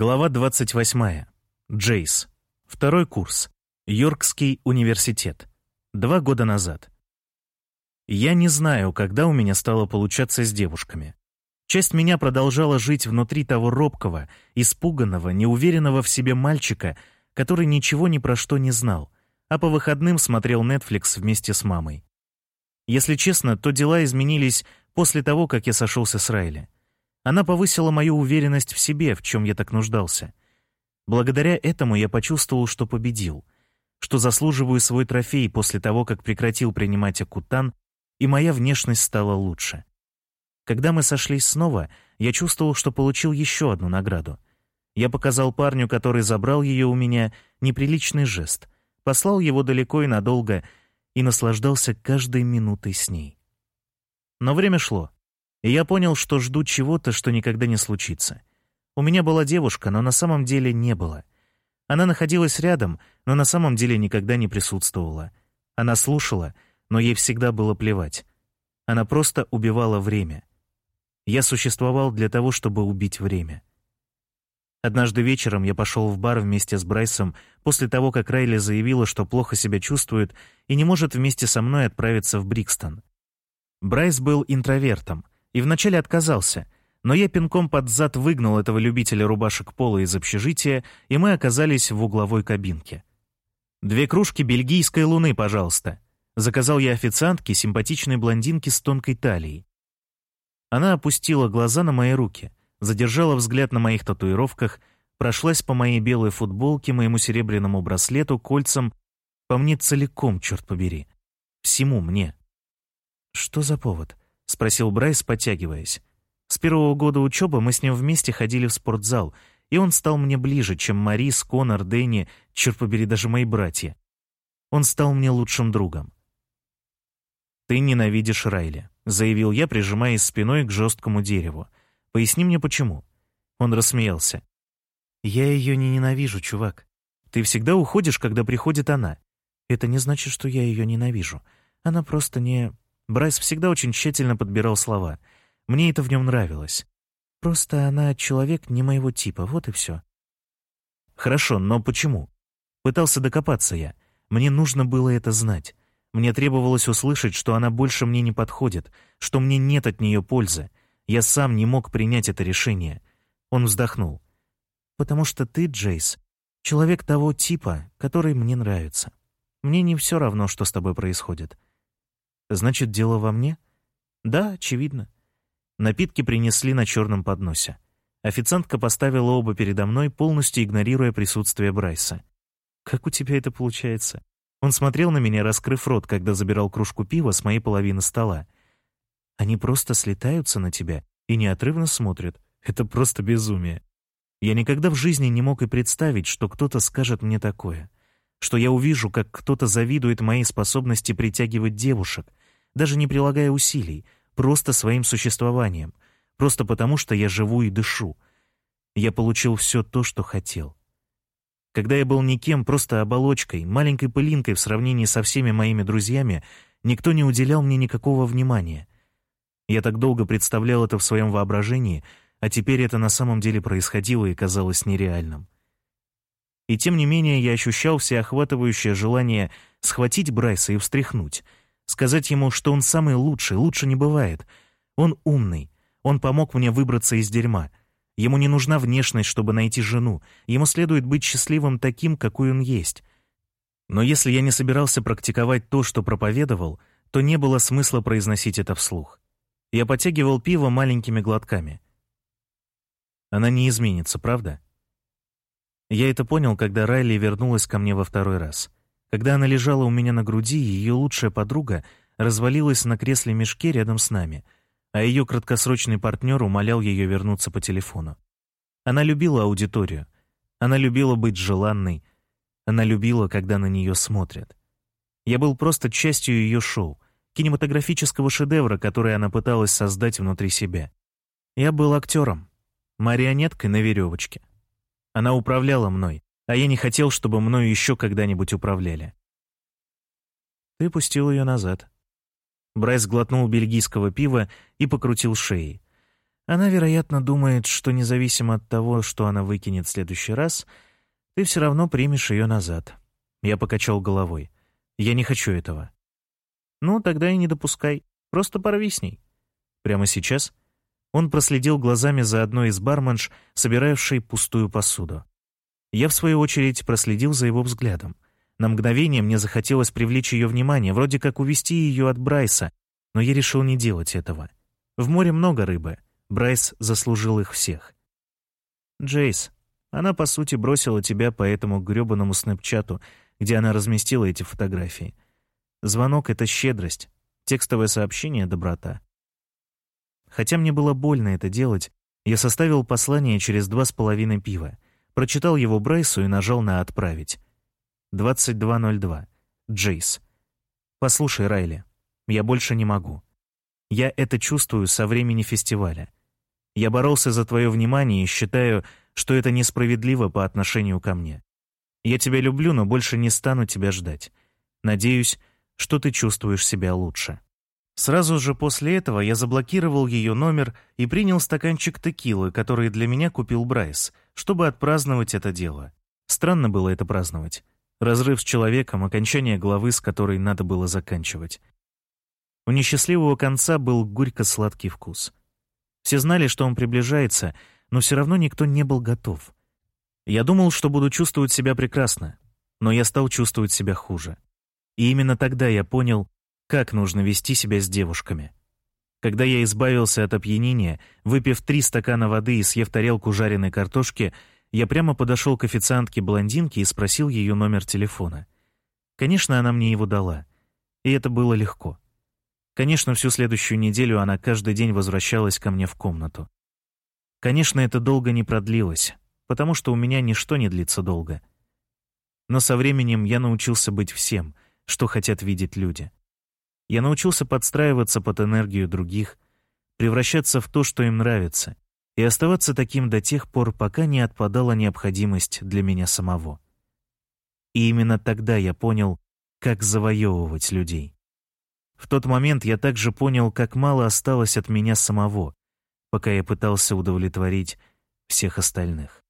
Глава 28. Джейс. Второй курс. Йоркский университет. Два года назад. Я не знаю, когда у меня стало получаться с девушками. Часть меня продолжала жить внутри того робкого, испуганного, неуверенного в себе мальчика, который ничего ни про что не знал, а по выходным смотрел Netflix вместе с мамой. Если честно, то дела изменились после того, как я сошелся с Райли. Она повысила мою уверенность в себе, в чем я так нуждался. Благодаря этому я почувствовал, что победил, что заслуживаю свой трофей после того, как прекратил принимать акутан, и моя внешность стала лучше. Когда мы сошлись снова, я чувствовал, что получил еще одну награду. Я показал парню, который забрал ее у меня, неприличный жест, послал его далеко и надолго и наслаждался каждой минутой с ней. Но время шло. И я понял, что жду чего-то, что никогда не случится. У меня была девушка, но на самом деле не было. Она находилась рядом, но на самом деле никогда не присутствовала. Она слушала, но ей всегда было плевать. Она просто убивала время. Я существовал для того, чтобы убить время. Однажды вечером я пошел в бар вместе с Брайсом после того, как Райли заявила, что плохо себя чувствует и не может вместе со мной отправиться в Брикстон. Брайс был интровертом — и вначале отказался, но я пинком под зад выгнал этого любителя рубашек пола из общежития, и мы оказались в угловой кабинке. «Две кружки бельгийской луны, пожалуйста», — заказал я официантке симпатичной блондинке с тонкой талией. Она опустила глаза на мои руки, задержала взгляд на моих татуировках, прошлась по моей белой футболке, моему серебряному браслету, кольцам, по мне целиком, черт побери. Всему мне. Что за повод? — спросил Брайс, подтягиваясь. С первого года учебы мы с ним вместе ходили в спортзал, и он стал мне ближе, чем Марис, Конор, Дэнни, черт побери, даже мои братья. Он стал мне лучшим другом. «Ты ненавидишь Райли», — заявил я, прижимаясь спиной к жесткому дереву. «Поясни мне, почему». Он рассмеялся. «Я ее не ненавижу, чувак. Ты всегда уходишь, когда приходит она. Это не значит, что я ее ненавижу. Она просто не... Брайс всегда очень тщательно подбирал слова. Мне это в нем нравилось. Просто она человек не моего типа, вот и все. Хорошо, но почему? Пытался докопаться я. Мне нужно было это знать. Мне требовалось услышать, что она больше мне не подходит, что мне нет от нее пользы. Я сам не мог принять это решение. Он вздохнул. «Потому что ты, Джейс, человек того типа, который мне нравится. Мне не все равно, что с тобой происходит. Значит, дело во мне? Да, очевидно. Напитки принесли на черном подносе. Официантка поставила оба передо мной, полностью игнорируя присутствие Брайса. «Как у тебя это получается?» Он смотрел на меня, раскрыв рот, когда забирал кружку пива с моей половины стола. «Они просто слетаются на тебя и неотрывно смотрят. Это просто безумие. Я никогда в жизни не мог и представить, что кто-то скажет мне такое. Что я увижу, как кто-то завидует моей способности притягивать девушек, даже не прилагая усилий, просто своим существованием, просто потому, что я живу и дышу. Я получил все то, что хотел. Когда я был никем, просто оболочкой, маленькой пылинкой в сравнении со всеми моими друзьями, никто не уделял мне никакого внимания. Я так долго представлял это в своем воображении, а теперь это на самом деле происходило и казалось нереальным. И тем не менее я ощущал всеохватывающее желание схватить Брайса и встряхнуть — Сказать ему, что он самый лучший, лучше не бывает. Он умный. Он помог мне выбраться из дерьма. Ему не нужна внешность, чтобы найти жену. Ему следует быть счастливым таким, какой он есть. Но если я не собирался практиковать то, что проповедовал, то не было смысла произносить это вслух. Я подтягивал пиво маленькими глотками. Она не изменится, правда? Я это понял, когда Райли вернулась ко мне во второй раз — когда она лежала у меня на груди, ее лучшая подруга развалилась на кресле-мешке рядом с нами, а ее краткосрочный партнер умолял ее вернуться по телефону. Она любила аудиторию. Она любила быть желанной. Она любила, когда на нее смотрят. Я был просто частью ее шоу, кинематографического шедевра, который она пыталась создать внутри себя. Я был актером, марионеткой на веревочке. Она управляла мной, а я не хотел, чтобы мною еще когда-нибудь управляли. Ты пустил ее назад. Брайс глотнул бельгийского пива и покрутил шеей. Она, вероятно, думает, что независимо от того, что она выкинет в следующий раз, ты все равно примешь ее назад. Я покачал головой. Я не хочу этого. Ну, тогда и не допускай. Просто порви с ней. Прямо сейчас он проследил глазами за одной из барменш, собиравшей пустую посуду. Я, в свою очередь, проследил за его взглядом. На мгновение мне захотелось привлечь ее внимание, вроде как увести ее от Брайса, но я решил не делать этого. В море много рыбы. Брайс заслужил их всех. «Джейс, она, по сути, бросила тебя по этому грёбаному снэпчату, где она разместила эти фотографии. Звонок — это щедрость, текстовое сообщение — доброта. Хотя мне было больно это делать, я составил послание через два с половиной пива, прочитал его Брайсу и нажал на «Отправить». 22.02. Джейс. «Послушай, Райли, я больше не могу. Я это чувствую со времени фестиваля. Я боролся за твое внимание и считаю, что это несправедливо по отношению ко мне. Я тебя люблю, но больше не стану тебя ждать. Надеюсь, что ты чувствуешь себя лучше». Сразу же после этого я заблокировал ее номер и принял стаканчик текилы, который для меня купил Брайс, чтобы отпраздновать это дело. Странно было это праздновать. Разрыв с человеком, окончание главы, с которой надо было заканчивать. У несчастливого конца был горько-сладкий вкус. Все знали, что он приближается, но все равно никто не был готов. Я думал, что буду чувствовать себя прекрасно, но я стал чувствовать себя хуже. И именно тогда я понял, как нужно вести себя с девушками. Когда я избавился от опьянения, выпив три стакана воды и съев тарелку жареной картошки, я прямо подошел к официантке-блондинке и спросил ее номер телефона. Конечно, она мне его дала. И это было легко. Конечно, всю следующую неделю она каждый день возвращалась ко мне в комнату. Конечно, это долго не продлилось, потому что у меня ничто не длится долго. Но со временем я научился быть всем, что хотят видеть люди. Я научился подстраиваться под энергию других, превращаться в то, что им нравится, и оставаться таким до тех пор, пока не отпадала необходимость для меня самого. И именно тогда я понял, как завоевывать людей. В тот момент я также понял, как мало осталось от меня самого, пока я пытался удовлетворить всех остальных.